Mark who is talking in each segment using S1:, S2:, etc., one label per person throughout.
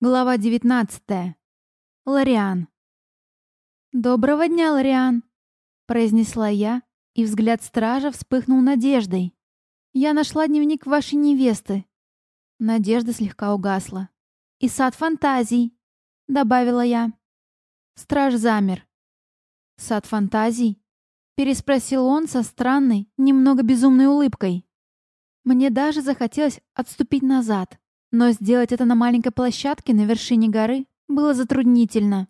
S1: Глава 19. Лориан. «Доброго дня, Лориан!» — произнесла я, и взгляд стража вспыхнул надеждой. «Я нашла дневник вашей невесты». Надежда слегка угасла. «И сад фантазий», — добавила я. Страж замер. «Сад фантазий?» — переспросил он со странной, немного безумной улыбкой. Мне даже захотелось отступить назад. Но сделать это на маленькой площадке на вершине горы было затруднительно.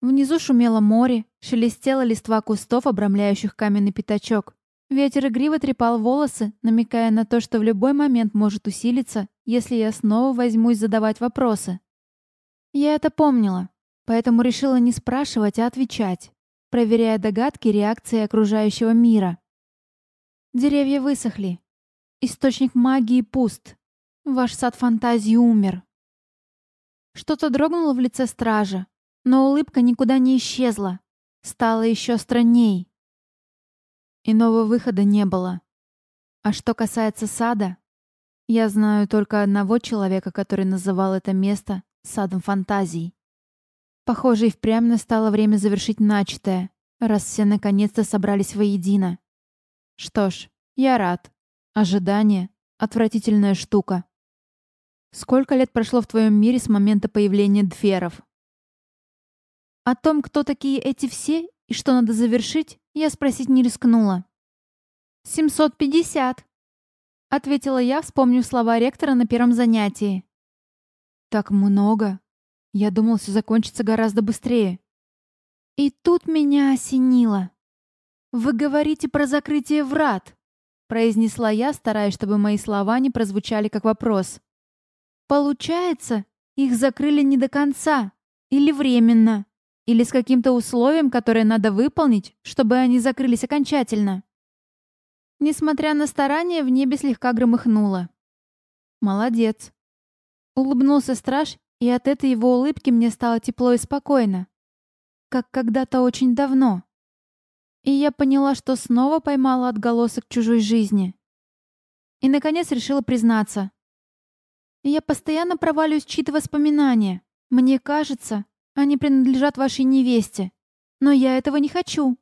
S1: Внизу шумело море, шелестела листва кустов, обрамляющих каменный пятачок. Ветер игриво трепал волосы, намекая на то, что в любой момент может усилиться, если я снова возьмусь задавать вопросы. Я это помнила, поэтому решила не спрашивать, а отвечать, проверяя догадки реакции окружающего мира. Деревья высохли. Источник магии пуст. Ваш сад фантазии умер. Что-то дрогнуло в лице стража, но улыбка никуда не исчезла. Стало еще странней. Иного выхода не было. А что касается сада, я знаю только одного человека, который называл это место садом фантазий. Похоже, и впрямь настало время завершить начатое, раз все наконец-то собрались воедино. Что ж, я рад. Ожидание — отвратительная штука. Сколько лет прошло в твоем мире с момента появления дферов? О том, кто такие эти все и что надо завершить, я спросить не рискнула. «Семьсот пятьдесят», — ответила я, вспомнив слова ректора на первом занятии. «Так много. Я думал, все закончится гораздо быстрее». И тут меня осенило. «Вы говорите про закрытие врат», — произнесла я, стараясь, чтобы мои слова не прозвучали как вопрос. Получается, их закрыли не до конца, или временно, или с каким-то условием, которое надо выполнить, чтобы они закрылись окончательно. Несмотря на старания, в небе слегка громыхнуло. Молодец. Улыбнулся страж, и от этой его улыбки мне стало тепло и спокойно. Как когда-то очень давно. И я поняла, что снова поймала отголосок чужой жизни. И, наконец, решила признаться. Я постоянно проваливаюсь в чьи-то воспоминания. Мне кажется, они принадлежат вашей невесте. Но я этого не хочу.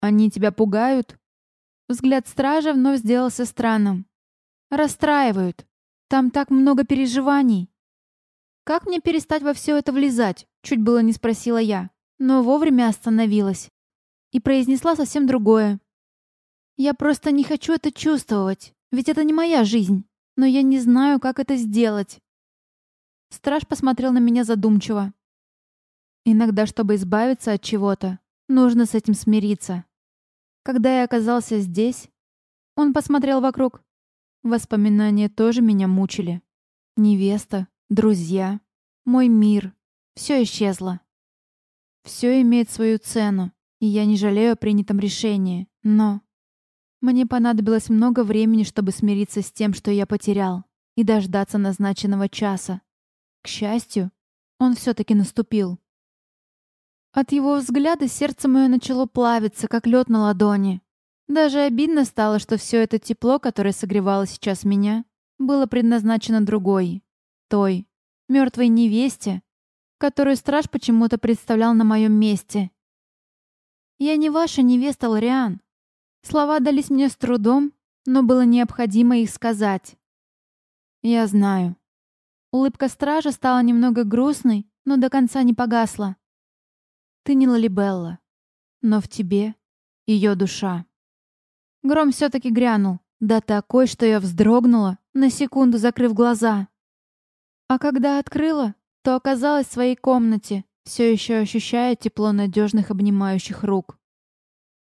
S1: Они тебя пугают? Взгляд стража вновь сделался странным. Расстраивают. Там так много переживаний. Как мне перестать во все это влезать? Чуть было не спросила я, но вовремя остановилась. И произнесла совсем другое. Я просто не хочу это чувствовать, ведь это не моя жизнь но я не знаю, как это сделать. Страж посмотрел на меня задумчиво. Иногда, чтобы избавиться от чего-то, нужно с этим смириться. Когда я оказался здесь, он посмотрел вокруг. Воспоминания тоже меня мучили. Невеста, друзья, мой мир. Все исчезло. Все имеет свою цену, и я не жалею о принятом решении, но... Мне понадобилось много времени, чтобы смириться с тем, что я потерял, и дождаться назначенного часа. К счастью, он все-таки наступил. От его взгляда сердце мое начало плавиться, как лед на ладони. Даже обидно стало, что все это тепло, которое согревало сейчас меня, было предназначено другой, той, мертвой невесте, которую страж почему-то представлял на моем месте. «Я не ваша невеста, Лориан», Слова дались мне с трудом, но было необходимо их сказать. «Я знаю». Улыбка стража стала немного грустной, но до конца не погасла. «Ты не Лалибелла, но в тебе ее душа». Гром все-таки грянул, да такой, что я вздрогнула, на секунду закрыв глаза. А когда открыла, то оказалась в своей комнате, все еще ощущая тепло надежных обнимающих рук.